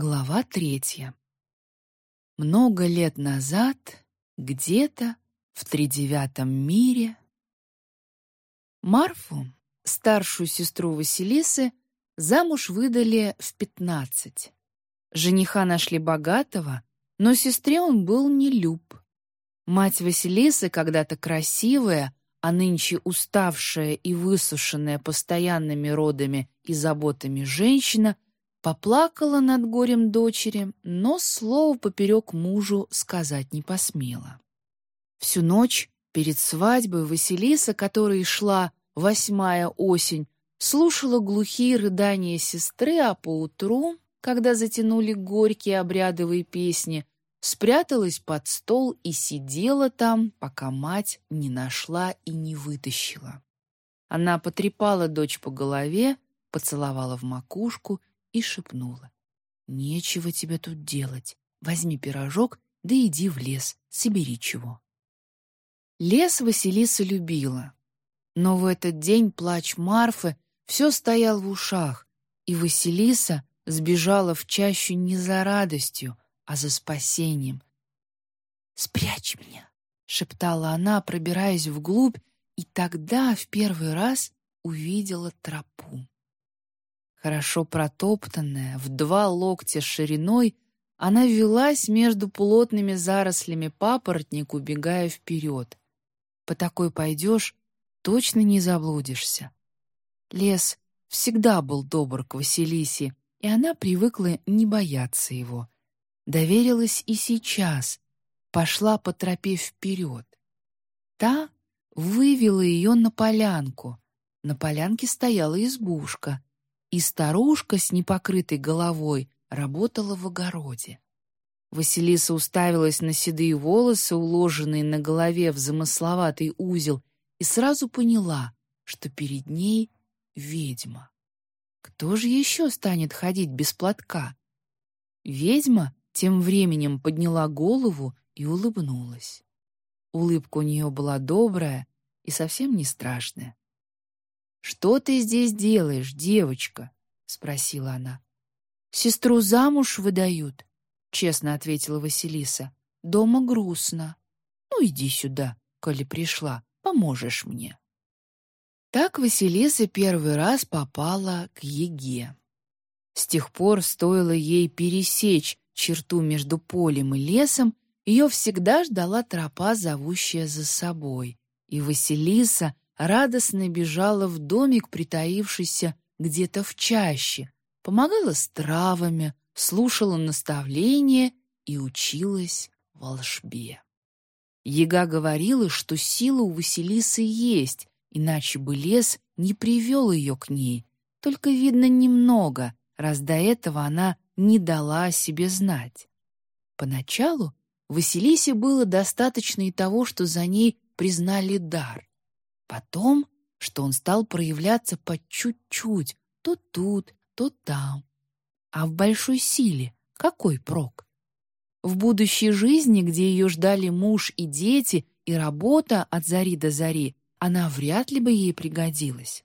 Глава третья. Много лет назад, где-то в тридевятом мире, Марфу, старшую сестру Василисы, замуж выдали в пятнадцать. Жениха нашли богатого, но сестре он был не люб. Мать Василисы, когда-то красивая, а нынче уставшая и высушенная постоянными родами и заботами женщина — Поплакала над горем дочери, но слово поперек мужу сказать не посмела. Всю ночь перед свадьбой Василиса, которой шла восьмая осень, слушала глухие рыдания сестры, а поутру, когда затянули горькие обрядовые песни, спряталась под стол и сидела там, пока мать не нашла и не вытащила. Она потрепала дочь по голове, поцеловала в макушку и шепнула. «Нечего тебе тут делать. Возьми пирожок, да иди в лес, собери чего». Лес Василиса любила. Но в этот день плач Марфы все стоял в ушах, и Василиса сбежала в чащу не за радостью, а за спасением. «Спрячь меня!» — шептала она, пробираясь вглубь, и тогда в первый раз увидела тропу. Хорошо протоптанная, в два локтя шириной, она велась между плотными зарослями папоротник, убегая вперед. По такой пойдешь, точно не заблудишься. Лес всегда был добр к Василисе, и она привыкла не бояться его. Доверилась и сейчас, пошла по тропе вперед. Та вывела ее на полянку. На полянке стояла избушка — и старушка с непокрытой головой работала в огороде. Василиса уставилась на седые волосы, уложенные на голове в замысловатый узел, и сразу поняла, что перед ней ведьма. Кто же еще станет ходить без платка? Ведьма тем временем подняла голову и улыбнулась. Улыбка у нее была добрая и совсем не страшная. «Что ты здесь делаешь, девочка?» — спросила она. «Сестру замуж выдают», — честно ответила Василиса. «Дома грустно. Ну, иди сюда, коли пришла, поможешь мне». Так Василиса первый раз попала к Еге. С тех пор стоило ей пересечь черту между полем и лесом, ее всегда ждала тропа, зовущая за собой, и Василиса радостно бежала в домик, притаившийся где-то в чаще, помогала с травами, слушала наставления и училась волшбе. Ега говорила, что сила у Василисы есть, иначе бы лес не привел ее к ней, только, видно, немного, раз до этого она не дала о себе знать. Поначалу Василисе было достаточно и того, что за ней признали дар. Потом, что он стал проявляться по чуть-чуть, то тут, то там. А в большой силе какой прок? В будущей жизни, где ее ждали муж и дети, и работа от зари до зари, она вряд ли бы ей пригодилась.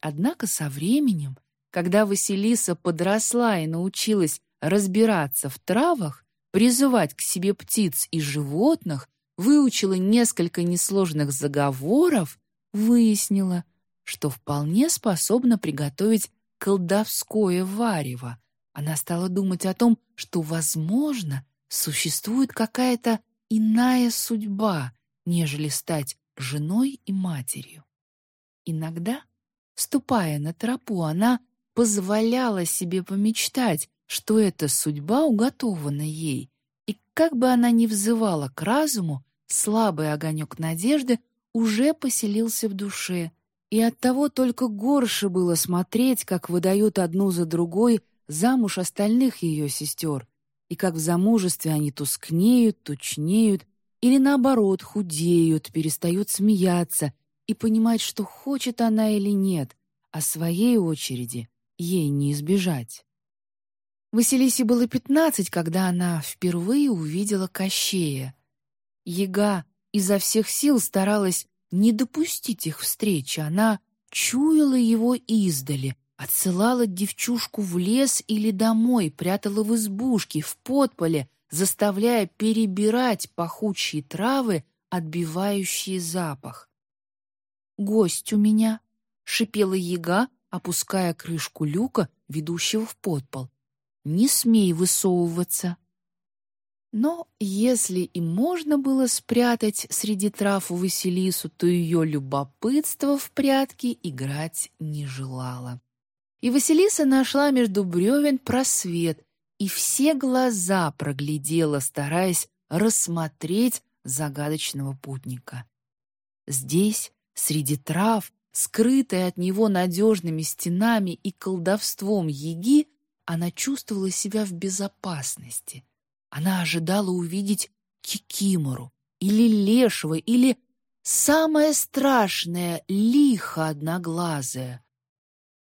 Однако со временем, когда Василиса подросла и научилась разбираться в травах, призывать к себе птиц и животных, выучила несколько несложных заговоров, выяснила, что вполне способна приготовить колдовское варево. Она стала думать о том, что, возможно, существует какая-то иная судьба, нежели стать женой и матерью. Иногда, ступая на тропу, она позволяла себе помечтать, что эта судьба уготована ей, и как бы она ни взывала к разуму, слабый огонек надежды уже поселился в душе, и оттого только горше было смотреть, как выдают одну за другой замуж остальных ее сестер, и как в замужестве они тускнеют, тучнеют, или наоборот худеют, перестают смеяться и понимать, что хочет она или нет, а своей очереди ей не избежать. Василисе было пятнадцать, когда она впервые увидела Кощея. Яга изо всех сил старалась не допустить их встречи. Она чуяла его издали, отсылала девчушку в лес или домой, прятала в избушке, в подполе, заставляя перебирать пахучие травы, отбивающие запах. «Гость у меня!» — шипела яга, опуская крышку люка, ведущего в подпол. «Не смей высовываться!» Но если и можно было спрятать среди трав Василису, то ее любопытство в прятки играть не желало. И Василиса нашла между бревен просвет и все глаза проглядела, стараясь рассмотреть загадочного путника. Здесь, среди трав, скрытая от него надежными стенами и колдовством еги, она чувствовала себя в безопасности — она ожидала увидеть кикимору или лешего, или самое страшное — лихо одноглазое.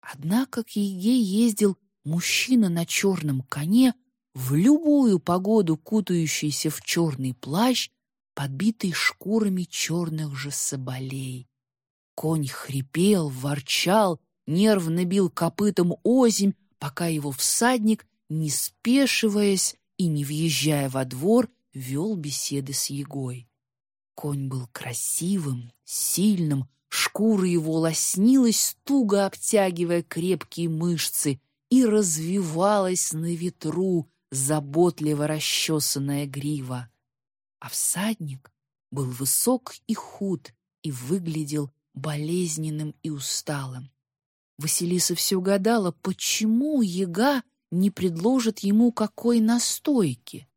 Однако к Еге ездил мужчина на черном коне, в любую погоду кутающийся в черный плащ, подбитый шкурами черных же соболей. Конь хрипел, ворчал, нервно бил копытом озимь, пока его всадник, не спешиваясь, и, не въезжая во двор, вел беседы с Егой. Конь был красивым, сильным, шкура его лоснилась, туго обтягивая крепкие мышцы, и развивалась на ветру заботливо расчесанная грива. А всадник был высок и худ и выглядел болезненным и усталым. Василиса все гадала, почему яга не предложит ему какой настойки.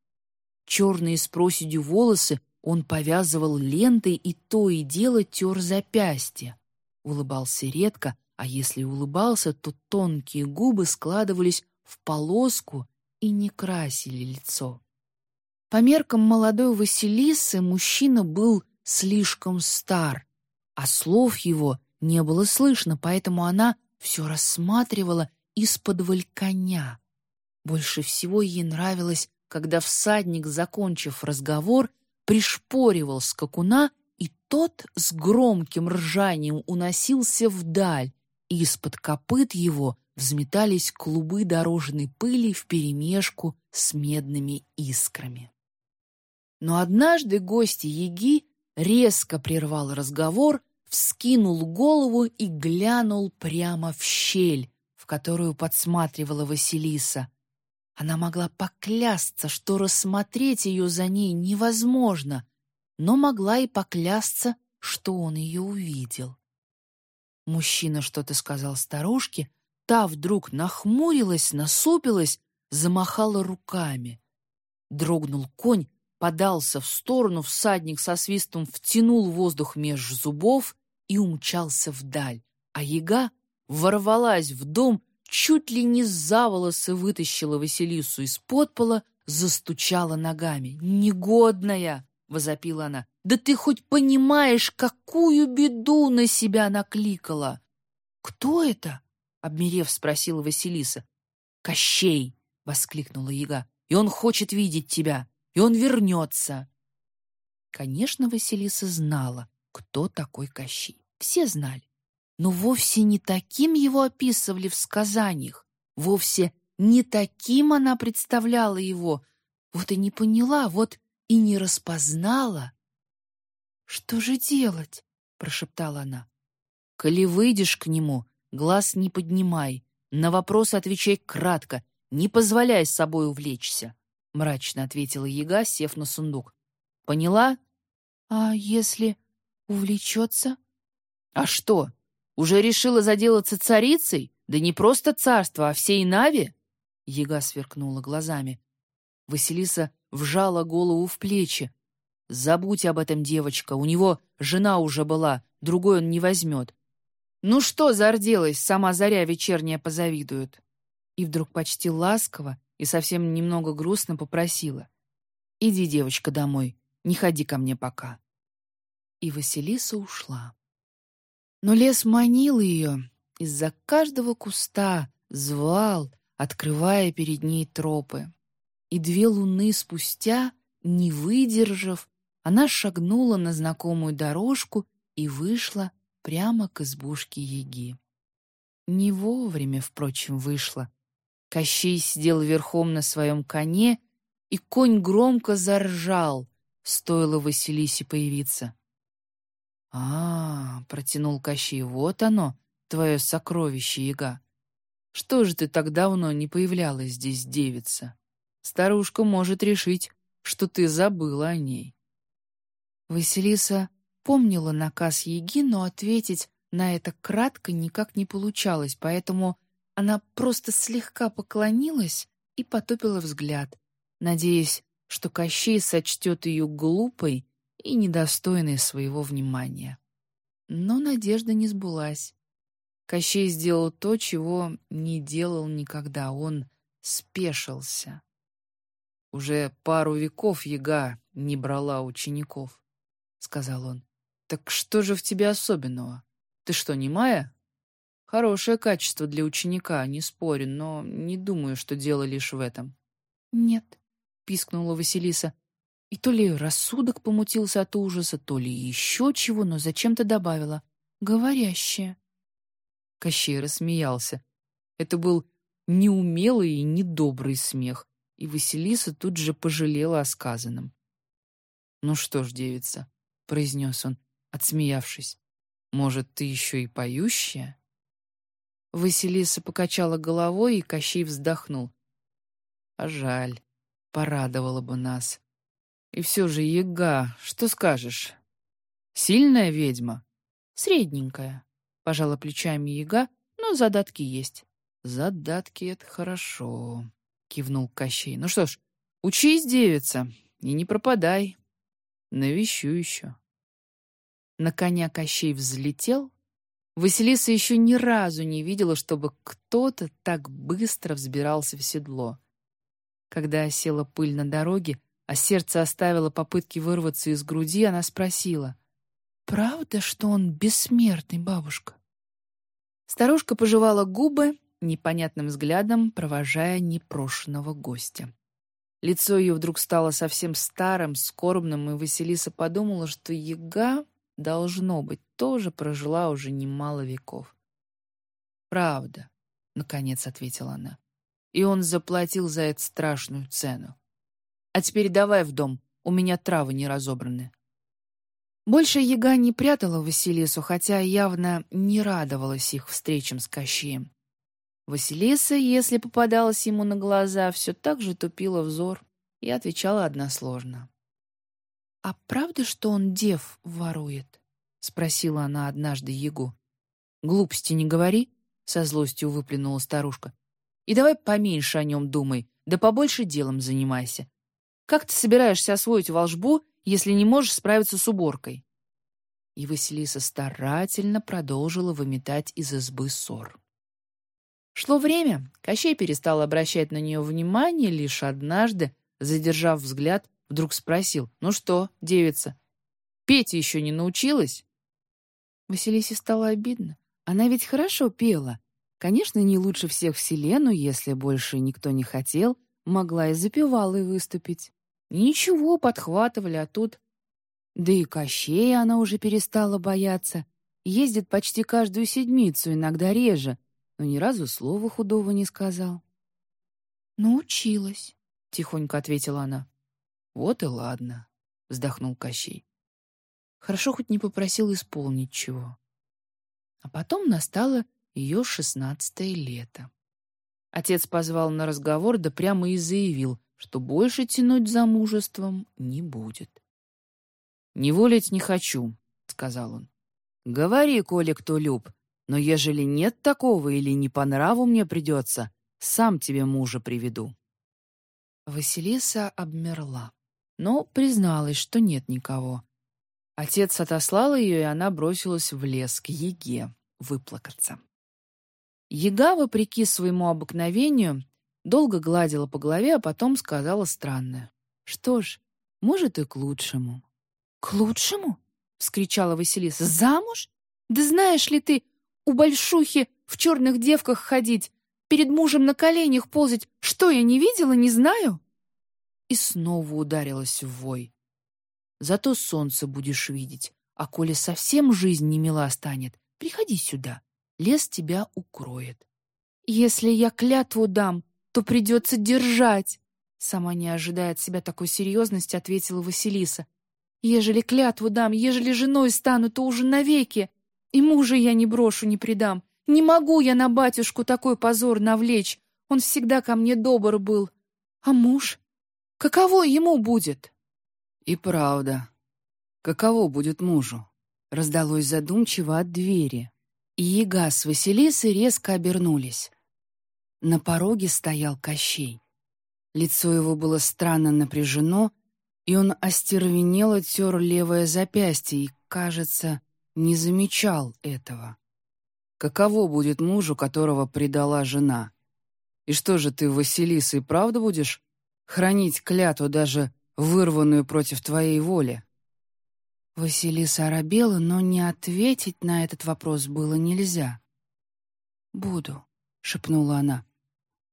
Черные с проседью волосы он повязывал лентой и то и дело тер запястье. Улыбался редко, а если улыбался, то тонкие губы складывались в полоску и не красили лицо. По меркам молодой Василисы мужчина был слишком стар, а слов его не было слышно, поэтому она все рассматривала из-под коня. Больше всего ей нравилось, когда всадник, закончив разговор, пришпоривал скакуна, и тот с громким ржанием уносился вдаль, и из-под копыт его взметались клубы дорожной пыли вперемешку с медными искрами. Но однажды гость Яги резко прервал разговор, вскинул голову и глянул прямо в щель, в которую подсматривала Василиса, она могла поклясться, что рассмотреть ее за ней невозможно, но могла и поклясться, что он ее увидел. Мужчина что-то сказал старушке, та вдруг нахмурилась, насупилась, замахала руками. Дрогнул конь, подался в сторону, всадник со свистом втянул воздух меж зубов и умчался вдаль, а яга ворвалась в дом чуть ли не за волосы вытащила Василису из подпола, застучала ногами. «Негодная!» — возопила она. «Да ты хоть понимаешь, какую беду на себя накликала!» «Кто это?» — обмерев, спросила Василиса. «Кощей!» — воскликнула яга. «И он хочет видеть тебя, и он вернется!» Конечно, Василиса знала, кто такой Кощей. Все знали но вовсе не таким его описывали в сказаниях, вовсе не таким она представляла его, вот и не поняла, вот и не распознала. «Что же делать?» — прошептала она. «Коли выйдешь к нему, глаз не поднимай, на вопрос отвечай кратко, не позволяй с собой увлечься», — мрачно ответила яга, сев на сундук. «Поняла?» «А если увлечется?» «А что, уже решила заделаться царицей? Да не просто царство, а всей Нави?» Яга сверкнула глазами. Василиса вжала голову в плечи. «Забудь об этом, девочка, у него жена уже была, другой он не возьмет». «Ну что зарделась, сама заря вечерняя позавидует?» И вдруг почти ласково и совсем немного грустно попросила. «Иди, девочка, домой, не ходи ко мне пока». И Василиса ушла. Но лес манил ее, из-за каждого куста звал, открывая перед ней тропы. И две луны спустя, не выдержав, она шагнула на знакомую дорожку и вышла прямо к избушке Еги. Не вовремя, впрочем, вышло. Кощей сидел верхом на своем коне, и конь громко заржал, стоило Василисе появиться. «А, — протянул Кощей, — вот оно, твое сокровище, яга. Что же ты так давно не появлялась здесь, девица? Старушка может решить, что ты забыла о ней». Василиса помнила наказ Яги, но ответить на это кратко никак не получалось, поэтому она просто слегка поклонилась и потупила взгляд, надеясь, что Кощей сочтет ее глупой и недостойной своего внимания. Но надежда не сбылась. Кощей сделал то, чего не делал никогда. Он спешился. «Уже пару веков яга не брала учеников», — сказал он. «Так что же в тебе особенного? Ты что, не Майя?» «Хорошее качество для ученика, не спорю, но не думаю, что дело лишь в этом». «Нет», — пискнула Василиса. И то ли рассудок помутился от ужаса, то ли еще чего, но зачем-то добавила. «Говорящая». Кощей рассмеялся. Это был неумелый и недобрый смех, и Василиса тут же пожалела о сказанном. «Ну что ж, девица», — произнес он, отсмеявшись, «может, ты еще и поющая?» Василиса покачала головой, и Кощей вздохнул. «А жаль, порадовала бы нас. И все же, яга, что скажешь? Сильная ведьма?» «Средненькая», Пожала плечами яга, но задатки есть. Задатки — это хорошо, кивнул Кощей. Ну что ж, учись, девица, и не пропадай. Навещу еще. На коня Кощей взлетел. Василиса еще ни разу не видела, чтобы кто-то так быстро взбирался в седло. Когда осела пыль на дороге, а сердце оставило попытки вырваться из груди, она спросила. «Правда, что он бессмертный, бабушка?» Старушка пожевала губы, непонятным взглядом провожая непрошенного гостя. Лицо ее вдруг стало совсем старым, скорбным, и Василиса подумала, что яга, должно быть, тоже прожила уже немало веков. «Правда», — наконец ответила она, — «и он заплатил за это страшную цену. А теперь давай в дом, у меня травы не разобраны». Больше яга не прятала Василису, хотя явно не радовалась их встречам с Кощеем. Василиса, если попадалась ему на глаза, все так же тупила взор и отвечала односложно. «А правда, что он дев ворует?» — спросила она однажды Ягу. «Глупости не говори», — со злостью выплюнула старушка. «И давай поменьше о нем думай, да побольше делом занимайся. Как ты собираешься освоить волжбу, если не можешь справиться с уборкой?» И Василиса старательно продолжила выметать из избы ссор. Шло время, Кощей перестал обращать на нее внимание, лишь однажды, задержав взгляд, вдруг спросил, «Ну что, девица, петь еще не научилась?» Василисе стало обидно. Она ведь хорошо пела. Конечно, не лучше всех в селе, но если больше никто не хотел, могла и запевалой выступить. Ничего, подхватывали, а тут... Да и Кощея она уже перестала бояться. Ездит почти каждую седмицу, иногда реже, но ни разу слова худого не сказал. «Научилась», — тихонько ответила она. «Вот и ладно», — вздохнул Кощей. Хорошо хоть не попросил исполнить чего. А потом настало ее шестнадцатое лето. Отец позвал на разговор, да прямо и заявил, что больше тянуть за мужеством не будет. «Не волить не хочу», — сказал он. «Говори, коли кто люб, но ежели нет такого или не по нраву мне придется, сам тебе мужа приведу». Василиса обмерла, но призналась, что нет никого. Отец отослал ее, и она бросилась в лес к Еге выплакаться. Ега, вопреки своему обыкновению, Долго гладила по голове, а потом сказала странное. «Что ж, может, и к лучшему». «К лучшему?» — вскричала Василиса. «Замуж? Да знаешь ли ты, у большухи в черных девках ходить, перед мужем на коленях ползать, что я не видела, не знаю?» И снова ударилась в вой. «Зато солнце будешь видеть, а коли совсем жизнь не мила станет, приходи сюда. лес тебя укроет. Если я клятву дам, то придется держать. Сама не ожидая от себя такой серьезности, ответила Василиса. Ежели клятву дам, ежели женой стану, то уже навеки. И мужа я не брошу, не предам. Не могу я на батюшку такой позор навлечь. Он всегда ко мне добр был. А муж? Каково ему будет? И правда. Каково будет мужу? Раздалось задумчиво от двери. И Яга с Василисой резко обернулись. На пороге стоял Кощей. Лицо его было странно напряжено, и он остервенело тер левое запястье и, кажется, не замечал этого. Каково будет мужу, которого предала жена? И что же ты, Василиса, и правда будешь хранить клятву, даже вырванную против твоей воли?» Василиса оробела, но не ответить на этот вопрос было нельзя. «Буду», — шепнула она.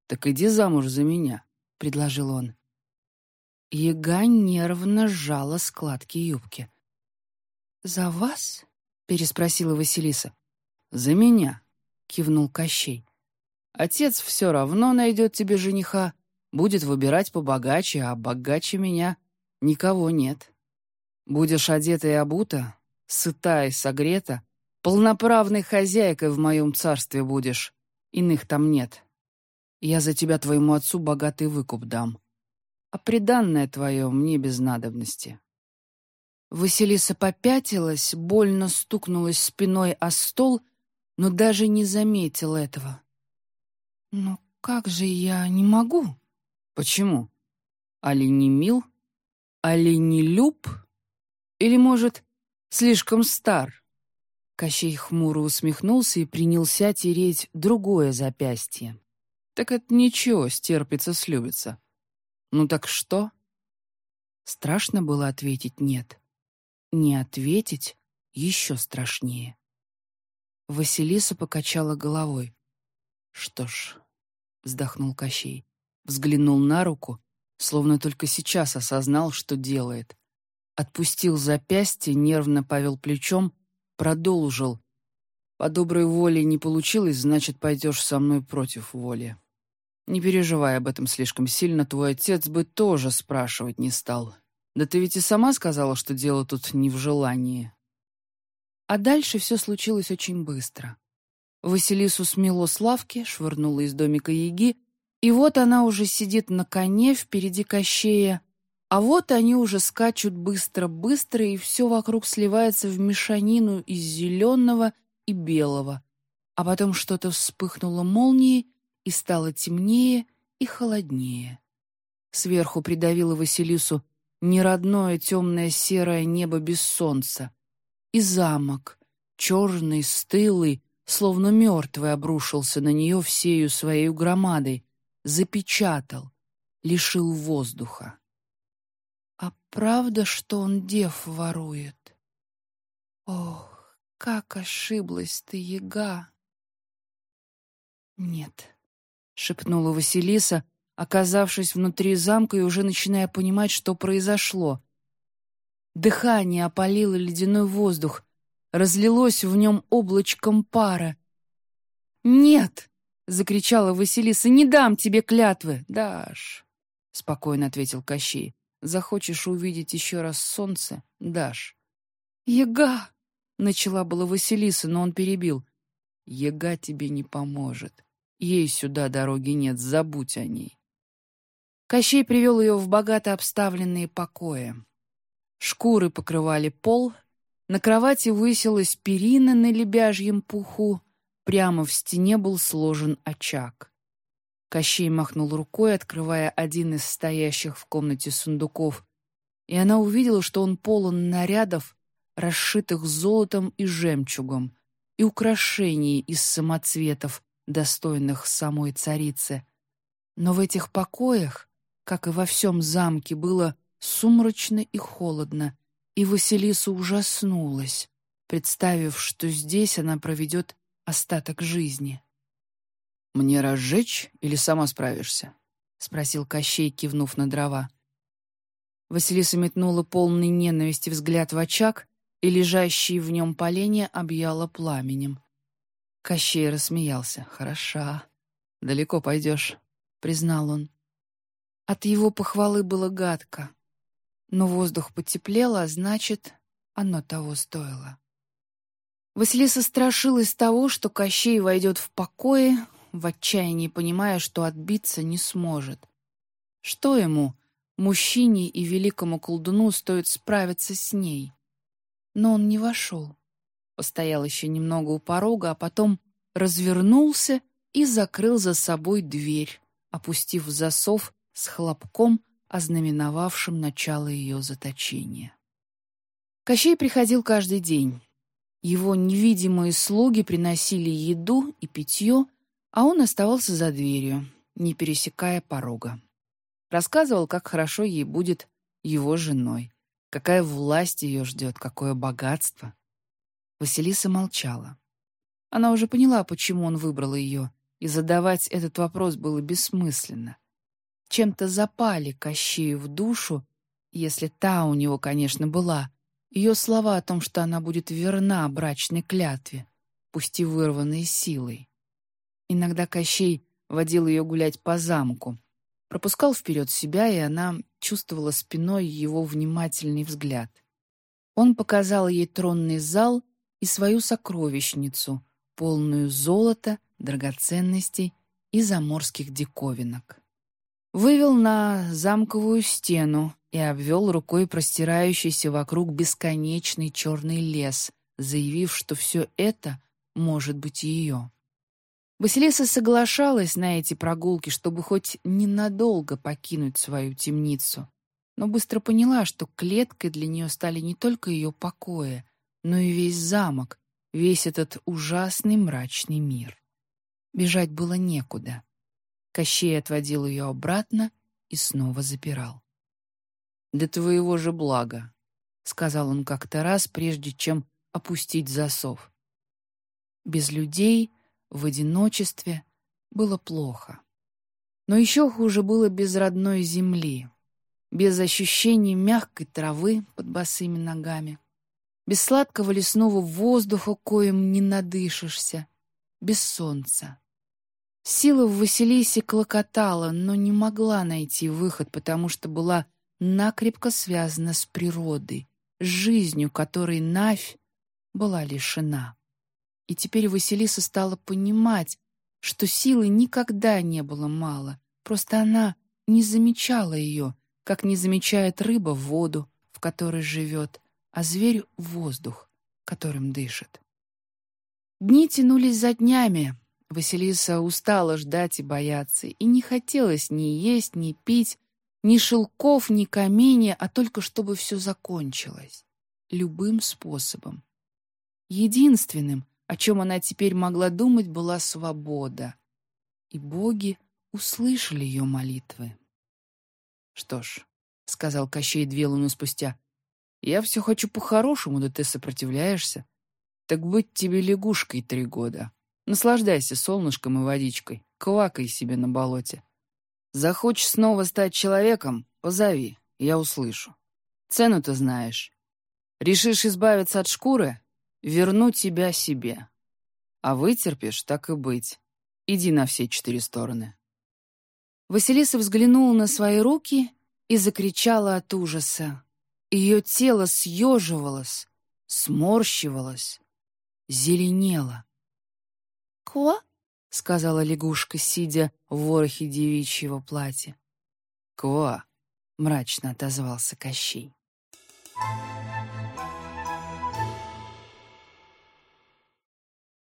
«Так иди замуж за меня», — предложил он. Яга нервно сжала складки юбки. «За вас?» — переспросила Василиса. «За меня», — кивнул Кощей. «Отец все равно найдет тебе жениха, будет выбирать побогаче, а богаче меня никого нет. Будешь одета и обута, сыта и согрета, полноправной хозяйкой в моем царстве будешь, иных там нет. Я за тебя твоему отцу богатый выкуп дам, а приданное твое мне без надобности». Василиса попятилась, больно стукнулась спиной о стол, но даже не заметила этого. «Ну как же я не могу?» «Почему? Али не мил? Али не люб? Или, может, слишком стар?» Кощей хмуро усмехнулся и принялся тереть другое запястье. «Так это ничего, стерпится, слюбится. Ну так что?» Страшно было ответить «нет». Не ответить еще страшнее. Василиса покачала головой. «Что ж», — вздохнул Кощей, взглянул на руку, словно только сейчас осознал, что делает. Отпустил запястье, нервно повел плечом, продолжил. «По доброй воле не получилось, значит, пойдешь со мной против воли. Не переживай об этом слишком сильно, твой отец бы тоже спрашивать не стал. Да ты ведь и сама сказала, что дело тут не в желании. А дальше все случилось очень быстро. Василису смело с лавки, швырнула из домика яги, и вот она уже сидит на коне впереди Кощея, а вот они уже скачут быстро-быстро, и все вокруг сливается в мешанину из зеленого и белого. А потом что-то вспыхнуло молнией, и стало темнее и холоднее. Сверху придавило Василису неродное темное серое небо без солнца. И замок, черный, стылый, словно мертвый, обрушился на нее всею своей громадой, запечатал, лишил воздуха. Правда, что он дев ворует? Ох, как ошиблась ты, яга! Нет, — шепнула Василиса, оказавшись внутри замка и уже начиная понимать, что произошло. Дыхание опалило ледяной воздух, разлилось в нем облачком пара. «Нет!» — закричала Василиса. «Не дам тебе клятвы!» «Дашь!» — спокойно ответил Кощей. «Захочешь увидеть еще раз солнце? Дашь!» «Яга!» — начала была Василиса, но он перебил. «Яга тебе не поможет. Ей сюда дороги нет, забудь о ней. Кощей привел ее в богато обставленные покои. Шкуры покрывали пол, на кровати высилась перина на лебяжьем пуху, прямо в стене был сложен очаг. Кощей махнул рукой, открывая один из стоящих в комнате сундуков, и она увидела, что он полон нарядов, расшитых золотом и жемчугом, и украшений из самоцветов, достойных самой царицы. Но в этих покоях как и во всем замке, было сумрачно и холодно, и Василиса ужаснулась, представив, что здесь она проведет остаток жизни. «Мне разжечь или сама справишься?» — спросил Кощей, кивнув на дрова. Василиса метнула полный ненависти взгляд в очаг, и лежащие в нем поленья объяла пламенем. Кощей рассмеялся. «Хороша. Далеко пойдешь», — признал он. От его похвалы было гадко. Но воздух потеплел, а значит, оно того стоило. Василиса страшилась того, что Кощей войдет в покое, в отчаянии понимая, что отбиться не сможет. Что ему, мужчине и великому колдуну, стоит справиться с ней? Но он не вошел. Постоял еще немного у порога, а потом развернулся и закрыл за собой дверь, опустив засов с хлопком, ознаменовавшим начало ее заточения. Кощей приходил каждый день. Его невидимые слуги приносили еду и питье, а он оставался за дверью, не пересекая порога. Рассказывал, как хорошо ей будет его женой, какая власть ее ждет, какое богатство. Василиса молчала. Она уже поняла, почему он выбрал ее, и задавать этот вопрос было бессмысленно. Чем-то запали Кощею в душу, если та у него, конечно, была, ее слова о том, что она будет верна брачной клятве, пусть и вырванной силой. Иногда Кощей водил ее гулять по замку, пропускал вперед себя, и она чувствовала спиной его внимательный взгляд. Он показал ей тронный зал и свою сокровищницу, полную золота, драгоценностей и заморских диковинок. Вывел на замковую стену и обвел рукой простирающийся вокруг бесконечный черный лес, заявив, что все это может быть ее. Василиса соглашалась на эти прогулки, чтобы хоть ненадолго покинуть свою темницу, но быстро поняла, что клеткой для нее стали не только ее покои, но и весь замок, весь этот ужасный мрачный мир. Бежать было некуда. Кощей отводил ее обратно и снова запирал. «Для твоего же блага», — сказал он как-то раз, прежде чем опустить засов. Без людей, в одиночестве, было плохо. Но еще хуже было без родной земли, без ощущения мягкой травы под босыми ногами, без сладкого лесного воздуха, коим не надышишься, без солнца. Сила в Василисе клокотала, но не могла найти выход, потому что была накрепко связана с природой, с жизнью, которой Навь была лишена. И теперь Василиса стала понимать, что силы никогда не было мало, просто она не замечала ее, как не замечает рыба воду, в которой живет, а зверь — воздух, которым дышит. Дни тянулись за днями. Василиса устала ждать и бояться, и не хотелось ни есть, ни пить, ни шелков, ни каменья, а только чтобы все закончилось. Любым способом. Единственным, о чем она теперь могла думать, была свобода. И боги услышали ее молитвы. «Что ж», — сказал Кощей Двелуну спустя, — «я все хочу по-хорошему, да ты сопротивляешься. Так быть тебе лягушкой три года. Наслаждайся солнышком и водичкой, квакай себе на болоте. Захочешь снова стать человеком — позови, я услышу. Цену ты знаешь. Решишь избавиться от шкуры — верну тебя себе. А вытерпишь, так и быть. Иди на все четыре стороны». Василиса взглянула на свои руки и закричала от ужаса. Ее тело съеживалось, сморщивалось, зеленело. «Ко?» — сказала лягушка, сидя в ворохе девичьего платья. «Ква!» — мрачно отозвался Кощей. Thank you.